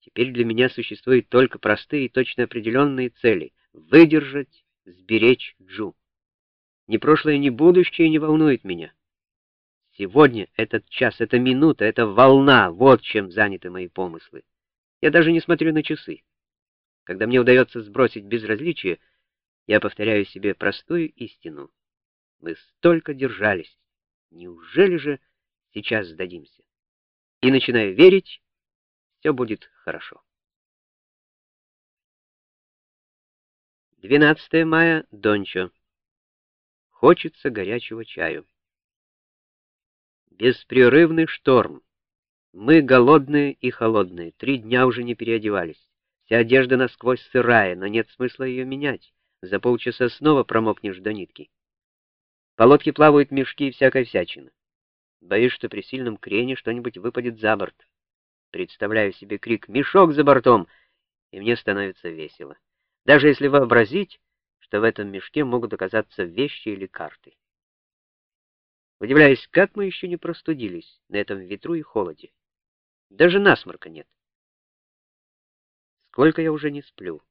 Теперь для меня существуют только простые и точно определенные цели — выдержать, сберечь Джу. Ни прошлое, ни будущее не волнует меня. Сегодня, этот час, эта минута, эта волна — вот чем заняты мои помыслы. Я даже не смотрю на часы. Когда мне удается сбросить безразличие, я повторяю себе простую истину. Мы столько держались. Неужели же сейчас сдадимся? И начинаю верить, все будет хорошо. 12 мая, Дончо. Хочется горячего чаю. Беспрерывный шторм. Мы голодные и холодные, три дня уже не переодевались. Вся одежда насквозь сырая, но нет смысла ее менять. За полчаса снова промокнешь до нитки. По лодке плавают мешки и всякая всячина. Боюсь, что при сильном крене что-нибудь выпадет за борт. Представляю себе крик «Мешок за бортом!» и мне становится весело. Даже если вообразить, что в этом мешке могут оказаться вещи или карты. Удивляюсь, как мы еще не простудились на этом ветру и холоде. Даже насморка нет. Сколько я уже не сплю.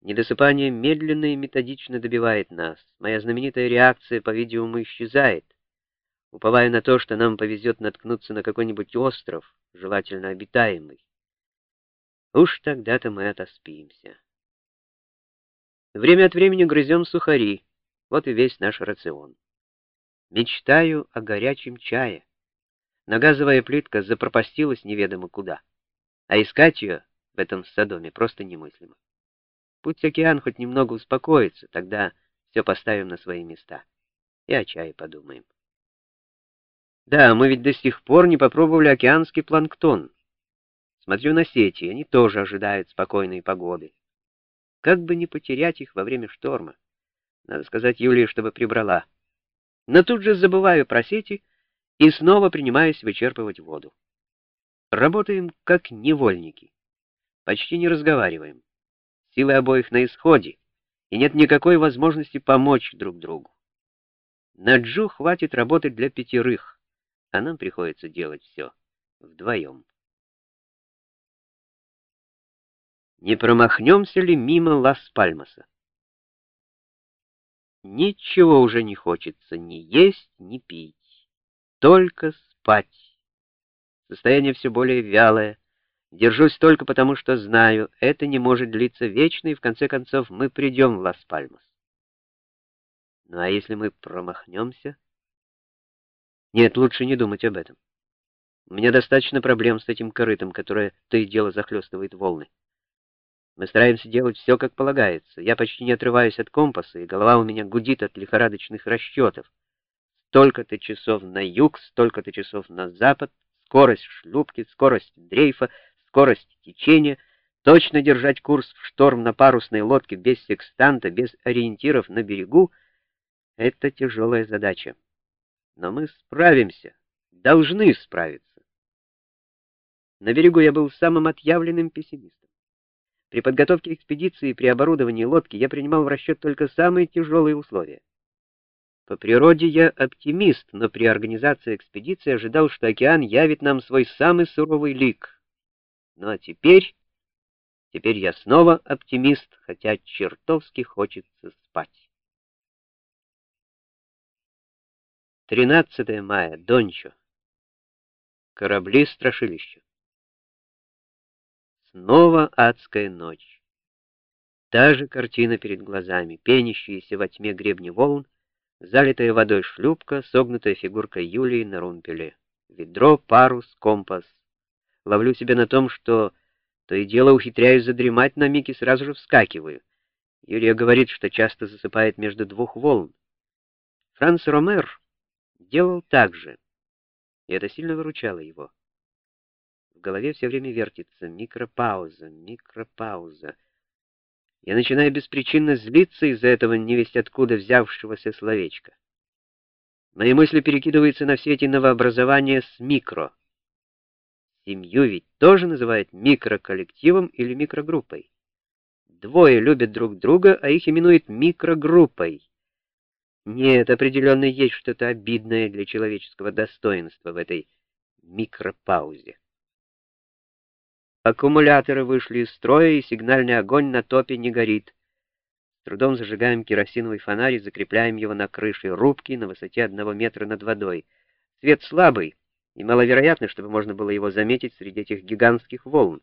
Недосыпание медленно и методично добивает нас. Моя знаменитая реакция, по-видимому, исчезает. Уповая на то, что нам повезет наткнуться на какой-нибудь остров, желательно обитаемый. Уж тогда-то мы отоспимся. Время от времени грызем сухари. Вот и весь наш рацион. Мечтаю о горячем чае. Но газовая плитка запропастилась неведомо куда. А искать ее в этом садоме просто немыслимо. Пусть океан хоть немного успокоится, тогда все поставим на свои места. И о чае подумаем. Да, мы ведь до сих пор не попробовали океанский планктон. Смотрю на сети, они тоже ожидают спокойной погоды. Как бы не потерять их во время шторма. Надо сказать Юлии, чтобы прибрала. Но тут же забываю про сети и снова принимаюсь вычерпывать воду. Работаем как невольники. Почти не разговариваем. Силы обоих на исходе, и нет никакой возможности помочь друг другу. На Джу хватит работать для пятерых а нам приходится делать все вдвоем. Не промахнемся ли мимо Лас-Пальмаса? Ничего уже не хочется ни есть, ни пить, только спать. Состояние все более вялое. Держусь только потому, что знаю, это не может длиться вечно, и в конце концов мы придем в Лас-Пальмас. Ну а если мы промахнемся? Нет, лучше не думать об этом. У меня достаточно проблем с этим корытом, которое то и дело захлестывает волны. Мы стараемся делать все, как полагается. Я почти не отрываюсь от компаса, и голова у меня гудит от лихорадочных расчетов. Столько-то часов на юг, столько-то часов на запад, скорость шлюпки, скорость дрейфа, скорость течения, точно держать курс в шторм на парусной лодке без секстанта, без ориентиров на берегу — это тяжелая задача. Но мы справимся, должны справиться. На берегу я был самым отъявленным пессимистом. При подготовке экспедиции и при оборудовании лодки я принимал в расчет только самые тяжелые условия. По природе я оптимист, но при организации экспедиции ожидал, что океан явит нам свой самый суровый лик. Ну а теперь... Теперь я снова оптимист, хотя чертовски хочется спать. 13 мая, Дончо. Корабли-страшилища. Снова адская ночь. Та же картина перед глазами, пенящиеся во тьме гребни волн, залитая водой шлюпка, согнутая фигурка Юлии на румпеле. Ведро, парус, компас. Ловлю себя на том, что то и дело ухитряюсь задремать на миг и сразу же вскакиваю. Юлия говорит, что часто засыпает между двух волн. Франц Ромер делал так же, и это сильно выручало его. В голове все время вертится микропауза, микропауза. Я начинаю беспричинно злиться из-за этого невесть откуда взявшегося словечка. Мои мысли перекидываются на все эти новообразования с микро. Семью ведь тоже называют микроколлективом или микрогруппой. Двое любят друг друга, а их именуют микрогруппой. Нет, определенно есть что-то обидное для человеческого достоинства в этой микропаузе. Аккумуляторы вышли из строя, и сигнальный огонь на топе не горит. С трудом зажигаем керосиновый фонарь и закрепляем его на крыше рубки на высоте одного метра над водой. Свет слабый, и маловероятно, чтобы можно было его заметить среди этих гигантских волн.